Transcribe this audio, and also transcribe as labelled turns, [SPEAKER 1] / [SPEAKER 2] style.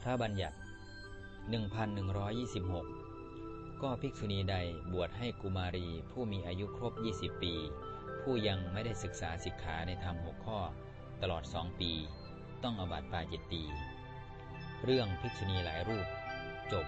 [SPEAKER 1] พระบัญญัติ 1126 ก็ภิกษุณีใดบวชให้กุมารีผู้มีอายุครบ 20 ปี ผู้ยังไม่ได้ศึกษาสิกขาในธรรมหกข้อตลอดสองปี ต้องอบัติปาจิตตี เรื่องภิกษุณีหลายรูป จบ